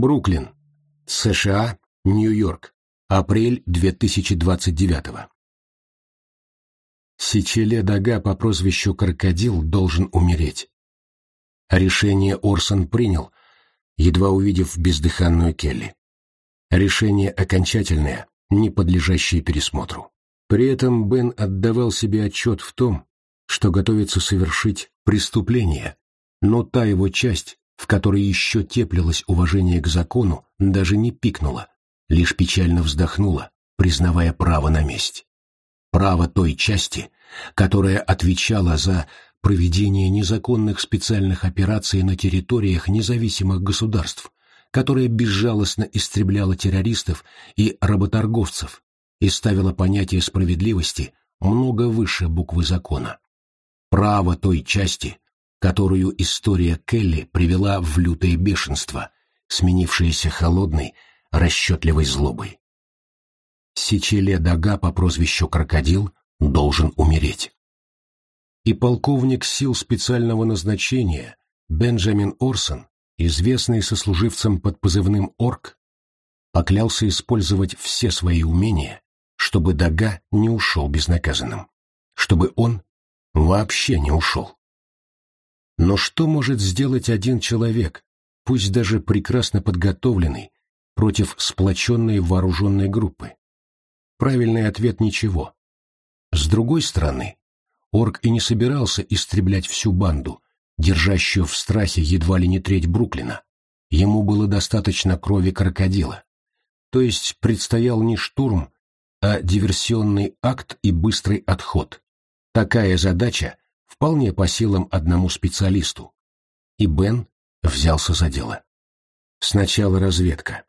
Бруклин, США, Нью-Йорк, апрель 2029 Сичеле Дага по прозвищу Крокодил должен умереть. Решение Орсон принял, едва увидев бездыханную Келли. Решение окончательное, не подлежащее пересмотру. При этом Бен отдавал себе отчет в том, что готовится совершить преступление, но та его часть, в которой еще теплилось уважение к закону, даже не пикнула, лишь печально вздохнула, признавая право на месть. Право той части, которая отвечала за проведение незаконных специальных операций на территориях независимых государств, которая безжалостно истребляла террористов и работорговцев и ставила понятие справедливости много выше буквы закона. Право той части, которую история Келли привела в лютое бешенство, сменившееся холодной, расчетливой злобой. Сичеле Дага по прозвищу Крокодил должен умереть. И полковник сил специального назначения Бенджамин Орсон, известный сослуживцем под позывным «Орк», поклялся использовать все свои умения, чтобы Дага не ушел безнаказанным, чтобы он вообще не ушел. Но что может сделать один человек, пусть даже прекрасно подготовленный, против сплоченной вооруженной группы? Правильный ответ – ничего. С другой стороны, Орк и не собирался истреблять всю банду, держащую в страхе едва ли не треть Бруклина. Ему было достаточно крови крокодила. То есть предстоял не штурм, а диверсионный акт и быстрый отход. Такая задача вполне по силам одному специалисту. И Бен взялся за дело. Сначала разведка.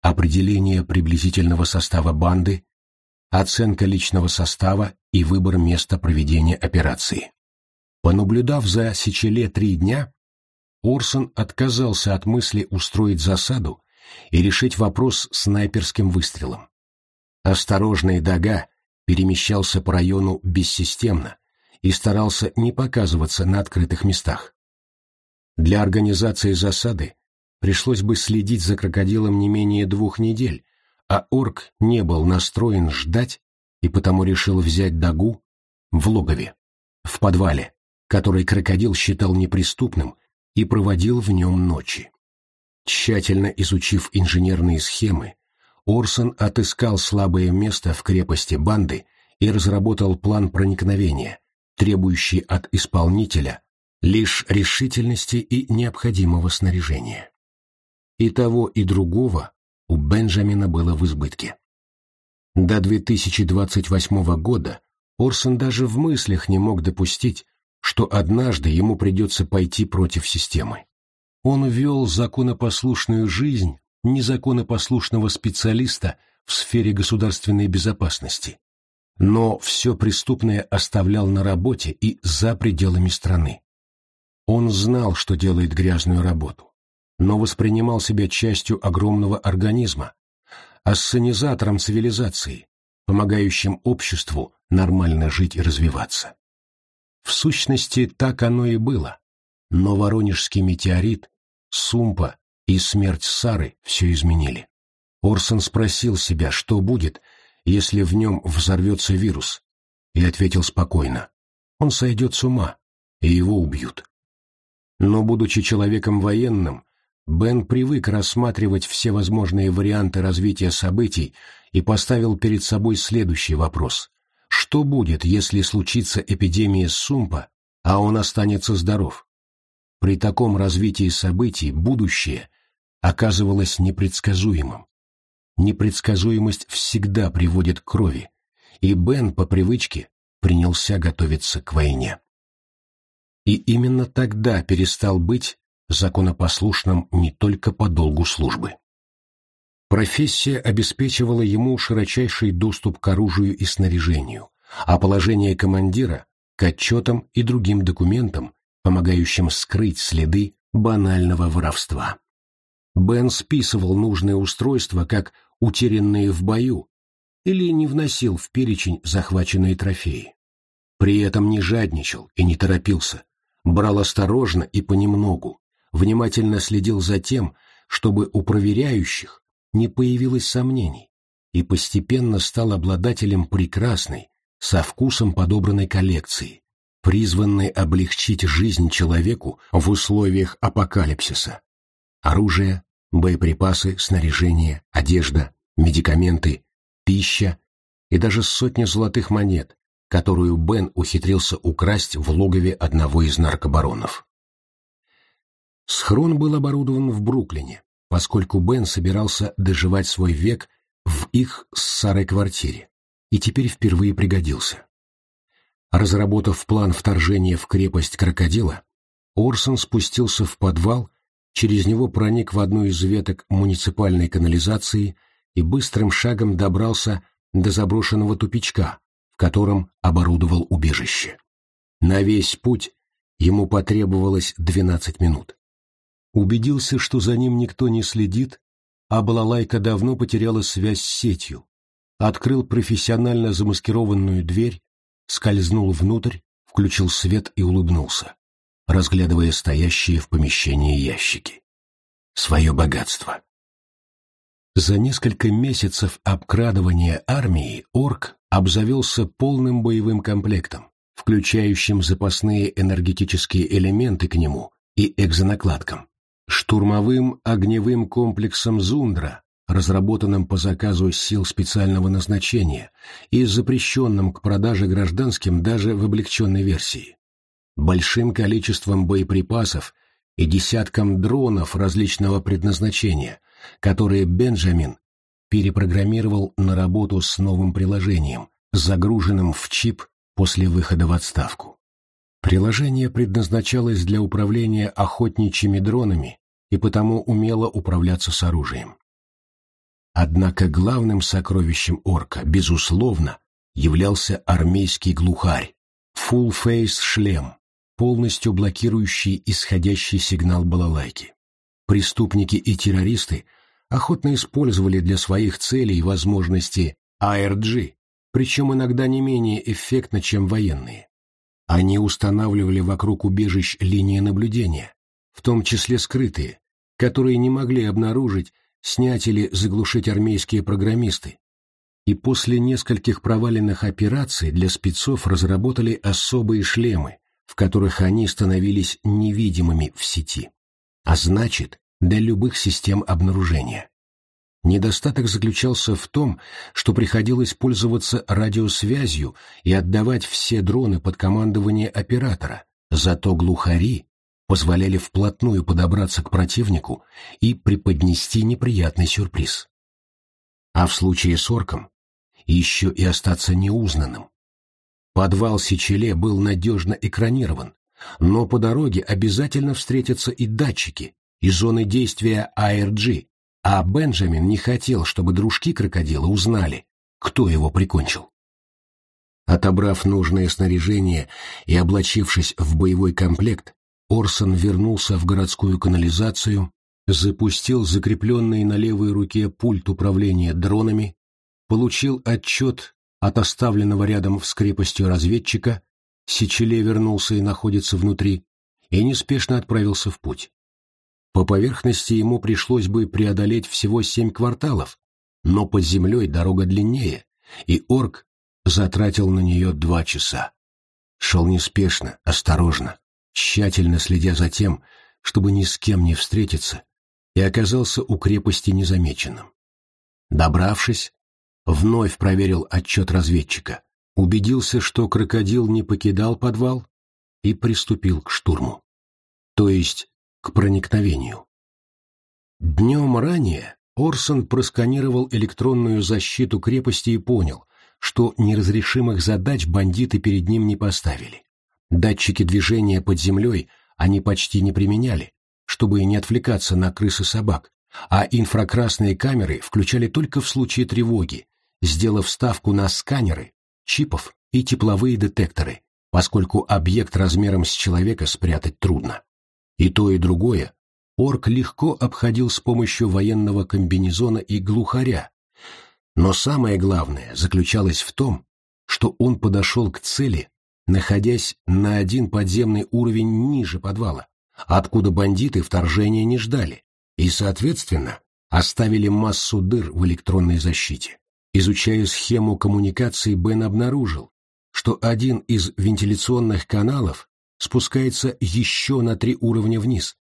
Определение приблизительного состава банды, оценка личного состава и выбор места проведения операции. Понаблюдав за Сечеле три дня, Орсон отказался от мысли устроить засаду и решить вопрос снайперским выстрелом. Осторожный Дага перемещался по району бессистемно, и старался не показываться на открытых местах. Для организации засады пришлось бы следить за крокодилом не менее двух недель, а орк не был настроен ждать и потому решил взять Дагу в логове, в подвале, который крокодил считал неприступным и проводил в нем ночи. Тщательно изучив инженерные схемы, Орсон отыскал слабое место в крепости банды и разработал план проникновения, требующий от исполнителя лишь решительности и необходимого снаряжения. И того, и другого у Бенджамина было в избытке. До 2028 года Орсон даже в мыслях не мог допустить, что однажды ему придется пойти против системы. Он вел законопослушную жизнь незаконопослушного специалиста в сфере государственной безопасности, но все преступное оставлял на работе и за пределами страны. Он знал, что делает грязную работу, но воспринимал себя частью огромного организма, ассенизатором цивилизации, помогающим обществу нормально жить и развиваться. В сущности, так оно и было, но воронежский метеорит, Сумпа и смерть Сары все изменили. Орсон спросил себя, что будет, если в нем взорвется вирус, и ответил спокойно. Он сойдет с ума, и его убьют. Но, будучи человеком военным, Бен привык рассматривать все возможные варианты развития событий и поставил перед собой следующий вопрос. Что будет, если случится эпидемия сумпа, а он останется здоров? При таком развитии событий будущее оказывалось непредсказуемым. Непредсказуемость всегда приводит к крови, и Бен по привычке принялся готовиться к войне. И именно тогда перестал быть законопослушным не только по долгу службы. Профессия обеспечивала ему широчайший доступ к оружию и снаряжению, а положение командира – к отчетам и другим документам, помогающим скрыть следы банального воровства. Бен списывал нужные устройства как утерянные в бою, или не вносил в перечень захваченные трофеи. При этом не жадничал и не торопился, брал осторожно и понемногу, внимательно следил за тем, чтобы у проверяющих не появилось сомнений, и постепенно стал обладателем прекрасной, со вкусом подобранной коллекции, призванной облегчить жизнь человеку в условиях апокалипсиса. Оружие, боеприпасы, снаряжение, одежда, медикаменты, пища и даже сотни золотых монет, которую Бен ухитрился украсть в логове одного из наркобаронов. Схрон был оборудован в Бруклине, поскольку Бен собирался доживать свой век в их с Сарой квартире и теперь впервые пригодился. Разработав план вторжения в крепость крокодила, Орсон спустился в подвал, через него проник в одну из веток муниципальной канализации и быстрым шагом добрался до заброшенного тупичка, в котором оборудовал убежище. На весь путь ему потребовалось 12 минут. Убедился, что за ним никто не следит, а балалайка давно потеряла связь с сетью. Открыл профессионально замаскированную дверь, скользнул внутрь, включил свет и улыбнулся, разглядывая стоящие в помещении ящики. Свое богатство. За несколько месяцев обкрадывания армии Орк обзавелся полным боевым комплектом, включающим запасные энергетические элементы к нему и экзонакладкам, штурмовым огневым комплексом «Зундра», разработанным по заказу сил специального назначения и запрещенным к продаже гражданским даже в облегченной версии, большим количеством боеприпасов и десяткам дронов различного предназначения, которые Бенджамин перепрограммировал на работу с новым приложением, загруженным в чип после выхода в отставку. Приложение предназначалось для управления охотничьими дронами и потому умело управляться с оружием. Однако главным сокровищем орка, безусловно, являлся армейский глухарь, full-face шлем, полностью блокирующий исходящий сигнал балалайки. Преступники и террористы охотно использовали для своих целей возможности ARG, причем иногда не менее эффектно, чем военные. Они устанавливали вокруг убежищ линии наблюдения, в том числе скрытые, которые не могли обнаружить снять или заглушить армейские программисты, и после нескольких проваленных операций для спецов разработали особые шлемы, в которых они становились невидимыми в сети, а значит, для любых систем обнаружения. Недостаток заключался в том, что приходилось пользоваться радиосвязью и отдавать все дроны под командование оператора, зато глухари позволяли вплотную подобраться к противнику и преподнести неприятный сюрприз. А в случае с орком еще и остаться неузнанным. Подвал Сичеле был надежно экранирован, но по дороге обязательно встретятся и датчики, и зоны действия ARG, а Бенджамин не хотел, чтобы дружки крокодила узнали, кто его прикончил. Отобрав нужное снаряжение и облачившись в боевой комплект, Орсон вернулся в городскую канализацию, запустил закрепленный на левой руке пульт управления дронами, получил отчет от оставленного рядом с крепостью разведчика, Сечеле вернулся и находится внутри, и неспешно отправился в путь. По поверхности ему пришлось бы преодолеть всего семь кварталов, но под землей дорога длиннее, и орк затратил на нее два часа. Шел неспешно, осторожно, тщательно следя за тем, чтобы ни с кем не встретиться, и оказался у крепости незамеченным. Добравшись, вновь проверил отчет разведчика, убедился, что крокодил не покидал подвал и приступил к штурму, то есть к проникновению. Днем ранее Орсон просканировал электронную защиту крепости и понял, что неразрешимых задач бандиты перед ним не поставили. Датчики движения под землей они почти не применяли, чтобы не отвлекаться на крыс и собак, а инфракрасные камеры включали только в случае тревоги, сделав ставку на сканеры, чипов и тепловые детекторы, поскольку объект размером с человека спрятать трудно. И то, и другое орк легко обходил с помощью военного комбинезона и глухаря, но самое главное заключалось в том, что он подошел к цели находясь на один подземный уровень ниже подвала, откуда бандиты вторжения не ждали, и, соответственно, оставили массу дыр в электронной защите. Изучая схему коммуникации, Бен обнаружил, что один из вентиляционных каналов спускается еще на три уровня вниз.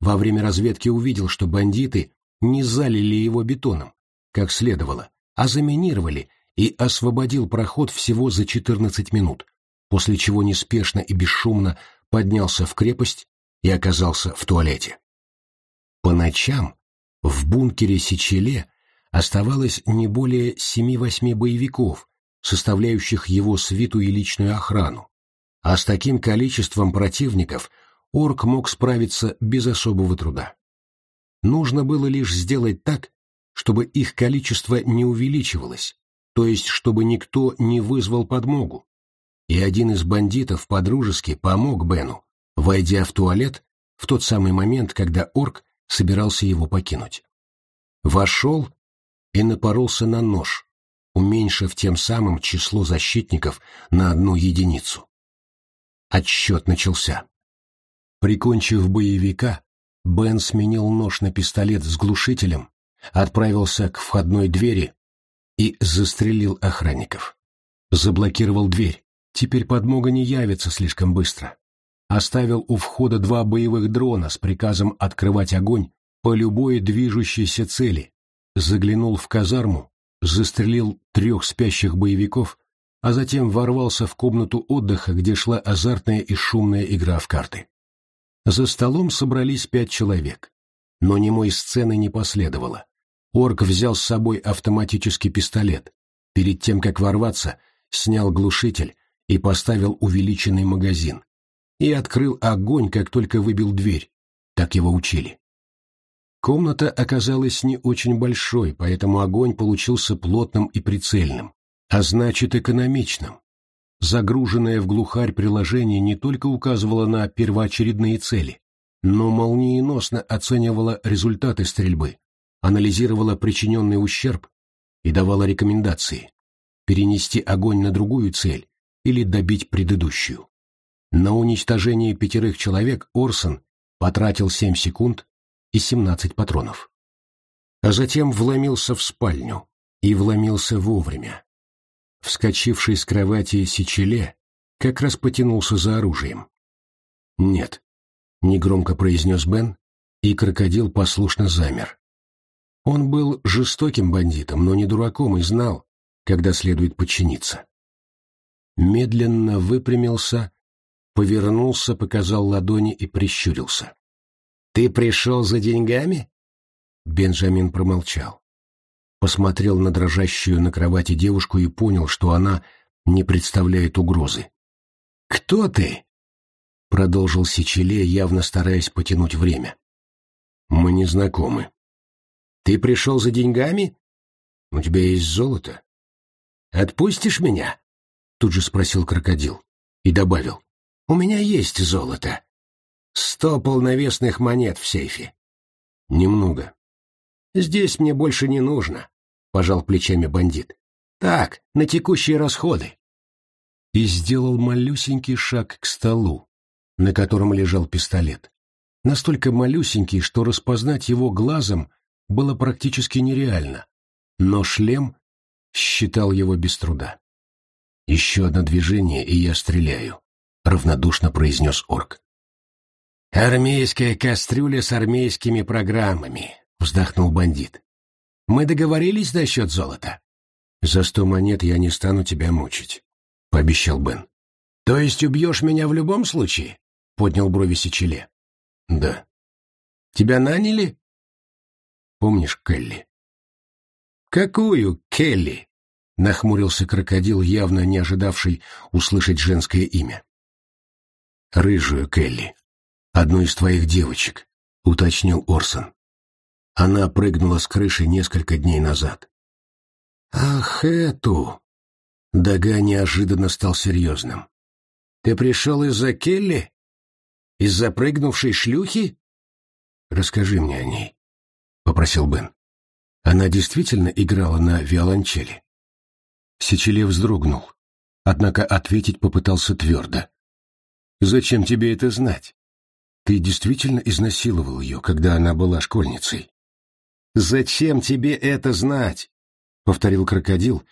Во время разведки увидел, что бандиты не залили его бетоном, как следовало, а заминировали и освободил проход всего за 14 минут, после чего неспешно и бесшумно поднялся в крепость и оказался в туалете. По ночам в бункере Сичеле оставалось не более семи-восьми боевиков, составляющих его свиту и личную охрану, а с таким количеством противников орк мог справиться без особого труда. Нужно было лишь сделать так, чтобы их количество не увеличивалось, то есть чтобы никто не вызвал подмогу. И один из бандитов подружески помог Бену, войдя в туалет в тот самый момент, когда орк собирался его покинуть. Вошел и напоролся на нож, уменьшив тем самым число защитников на одну единицу. Отсчет начался. Прикончив боевика, Бен сменил нож на пистолет с глушителем, отправился к входной двери и застрелил охранников. Заблокировал дверь. Теперь подмога не явится слишком быстро. Оставил у входа два боевых дрона с приказом открывать огонь по любой движущейся цели. Заглянул в казарму, застрелил трех спящих боевиков, а затем ворвался в комнату отдыха, где шла азартная и шумная игра в карты. За столом собрались пять человек, но немой сцены не последовало. Орк взял с собой автоматический пистолет. Перед тем, как ворваться, снял глушитель и поставил увеличенный магазин. И открыл огонь, как только выбил дверь. Так его учили. Комната оказалась не очень большой, поэтому огонь получился плотным и прицельным, а значит экономичным. Загруженное в глухарь приложение не только указывало на первоочередные цели, но молниеносно оценивало результаты стрельбы, анализировала причиненный ущерб и давала рекомендации перенести огонь на другую цель или добить предыдущую. На уничтожение пятерых человек Орсон потратил 7 секунд и 17 патронов. А затем вломился в спальню и вломился вовремя. Вскочивший с кровати Сичеле как раз потянулся за оружием. «Нет», — негромко произнес Бен, и крокодил послушно замер. Он был жестоким бандитом, но не дураком и знал, когда следует подчиниться. Медленно выпрямился, повернулся, показал ладони и прищурился. «Ты пришел за деньгами?» Бенджамин промолчал. Посмотрел на дрожащую на кровати девушку и понял, что она не представляет угрозы. «Кто ты?» — продолжил Сичеле, явно стараясь потянуть время. «Мы не знакомы», ты пришел за деньгами? У тебя есть золото? Отпустишь меня? Тут же спросил крокодил и добавил. У меня есть золото. Сто полновесных монет в сейфе. Немного. Здесь мне больше не нужно, пожал плечами бандит. Так, на текущие расходы. И сделал малюсенький шаг к столу, на котором лежал пистолет. Настолько малюсенький, что распознать его глазом было практически нереально, но шлем считал его без труда. «Еще одно движение, и я стреляю», — равнодушно произнес орк. «Армейская кастрюля с армейскими программами», — вздохнул бандит. «Мы договорились насчет золота?» «За сто монет я не стану тебя мучить», — пообещал Бен. «То есть убьешь меня в любом случае?» — поднял брови Сичеле. «Да». «Тебя наняли?» Помнишь Келли?» «Какую Келли?» — нахмурился крокодил, явно не ожидавший услышать женское имя. «Рыжую Келли, одну из твоих девочек», — уточнил Орсон. Она прыгнула с крыши несколько дней назад. «Ах, эту!» Дага неожиданно стал серьезным. «Ты пришел из-за Келли? Из-за прыгнувшей шлюхи?» «Расскажи мне о ней» попросил Бен. Она действительно играла на виолончели. Сечеле вздрогнул, однако ответить попытался твердо. «Зачем тебе это знать? Ты действительно изнасиловал ее, когда она была школьницей?» «Зачем тебе это знать?» — повторил крокодил,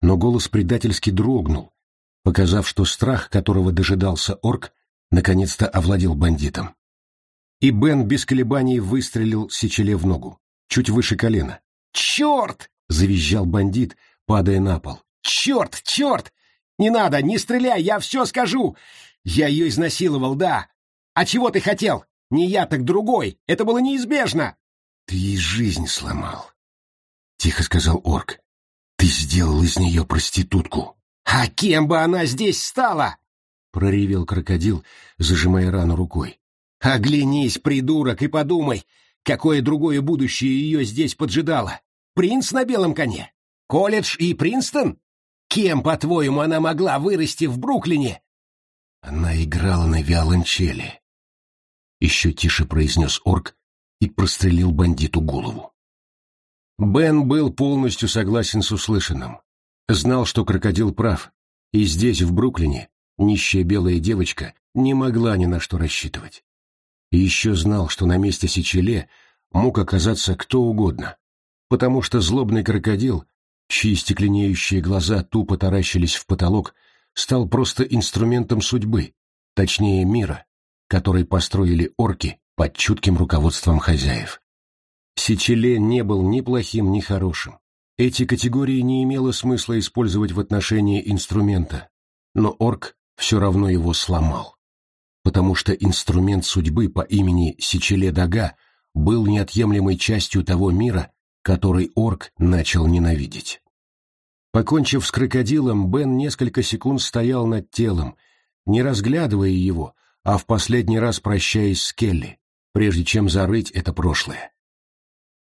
но голос предательски дрогнул, показав, что страх, которого дожидался орк, наконец-то овладел бандитом. И Бен без колебаний выстрелил Сечеле в ногу, чуть выше колена. «Черт!» — завизжал бандит, падая на пол. «Черт! Черт! Не надо, не стреляй, я все скажу! Я ее изнасиловал, да! А чего ты хотел? Не я, так другой! Это было неизбежно!» «Ты ей жизнь сломал», — тихо сказал орк. «Ты сделал из нее проститутку». «А кем бы она здесь стала?» — проревел крокодил, зажимая рану рукой. «Оглянись, придурок, и подумай, какое другое будущее ее здесь поджидало. Принц на белом коне? Колледж и Принстон? Кем, по-твоему, она могла вырасти в Бруклине?» Она играла на виолончели. Еще тише произнес орк и прострелил бандиту голову. Бен был полностью согласен с услышанным. Знал, что крокодил прав, и здесь, в Бруклине, нищая белая девочка не могла ни на что рассчитывать. И еще знал, что на месте Сечеле мог оказаться кто угодно, потому что злобный крокодил, чьи стекленеющие глаза тупо таращились в потолок, стал просто инструментом судьбы, точнее мира, который построили орки под чутким руководством хозяев. Сечеле не был ни плохим, ни хорошим. Эти категории не имело смысла использовать в отношении инструмента, но орк все равно его сломал, потому что инструмент судьбы по имени Сечеле Дага был неотъемлемой частью того мира, который орк начал ненавидеть. Покончив с крокодилом, Бен несколько секунд стоял над телом, не разглядывая его, а в последний раз прощаясь с Келли, прежде чем зарыть это прошлое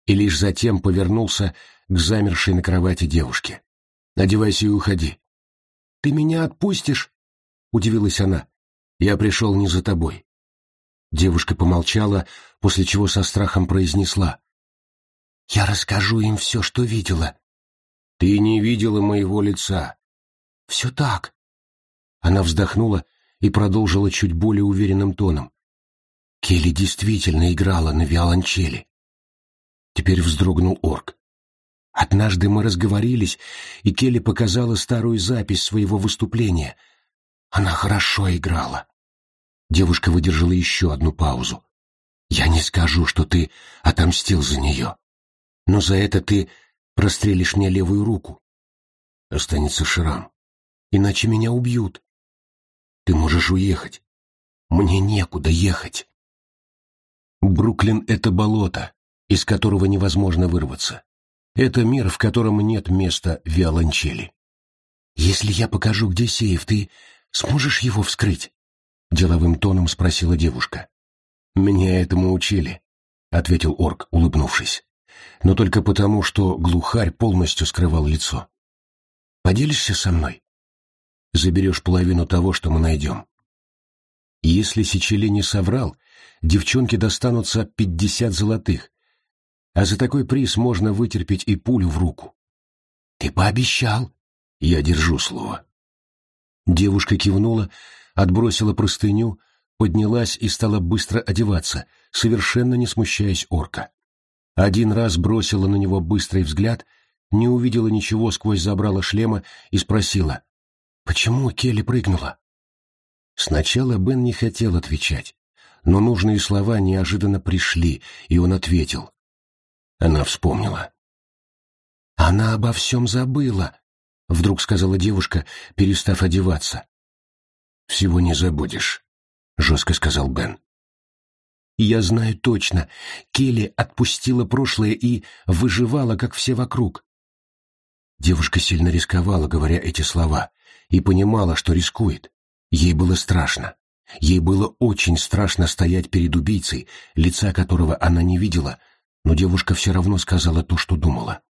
и лишь затем повернулся к замершей на кровати девушке. «Одевайся и уходи». «Ты меня отпустишь?» — удивилась она. «Я пришел не за тобой». Девушка помолчала, после чего со страхом произнесла. «Я расскажу им все, что видела». «Ты не видела моего лица». «Все так». Она вздохнула и продолжила чуть более уверенным тоном. Келли действительно играла на виолончели. Теперь вздрогнул орк. Однажды мы разговорились, и Келли показала старую запись своего выступления. Она хорошо играла. Девушка выдержала еще одну паузу. «Я не скажу, что ты отомстил за нее, но за это ты прострелишь мне левую руку. Останется шрам, иначе меня убьют. Ты можешь уехать. Мне некуда ехать. Бруклин — это болото, из которого невозможно вырваться. Это мир, в котором нет места виолончели. «Если я покажу, где сейф, ты сможешь его вскрыть?» — деловым тоном спросила девушка. «Меня этому учили», — ответил орк, улыбнувшись. «Но только потому, что глухарь полностью скрывал лицо. Поделишься со мной? Заберешь половину того, что мы найдем». Если Сечели не соврал, девчонке достанутся пятьдесят золотых, а за такой приз можно вытерпеть и пулю в руку. «Ты пообещал?» «Я держу слово». Девушка кивнула, отбросила простыню, поднялась и стала быстро одеваться, совершенно не смущаясь орка. Один раз бросила на него быстрый взгляд, не увидела ничего сквозь забрала шлема и спросила, «Почему Келли прыгнула?» Сначала Бен не хотел отвечать, но нужные слова неожиданно пришли, и он ответил. Она вспомнила. «Она обо всем забыла», — вдруг сказала девушка, перестав одеваться. «Всего не забудешь», — жестко сказал Бен. «Я знаю точно. Келли отпустила прошлое и выживала, как все вокруг». Девушка сильно рисковала, говоря эти слова, и понимала, что рискует. Ей было страшно. Ей было очень страшно стоять перед убийцей, лица которого она не видела, — но девушка все равно сказала то, что думала.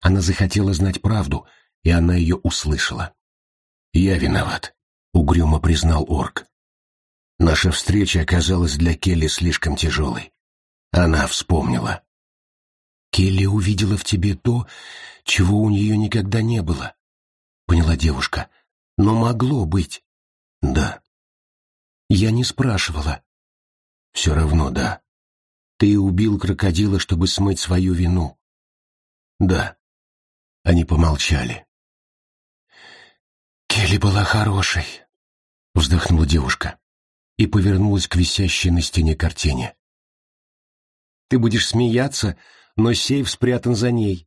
Она захотела знать правду, и она ее услышала. «Я виноват», — угрюмо признал орк. Наша встреча оказалась для Келли слишком тяжелой. Она вспомнила. «Келли увидела в тебе то, чего у нее никогда не было», — поняла девушка. «Но могло быть». «Да». «Я не спрашивала». Все равно да. Ты убил крокодила, чтобы смыть свою вину. Да. Они помолчали. Келли была хорошей, вздохнула девушка и повернулась к висящей на стене картине. Ты будешь смеяться, но сейф спрятан за ней.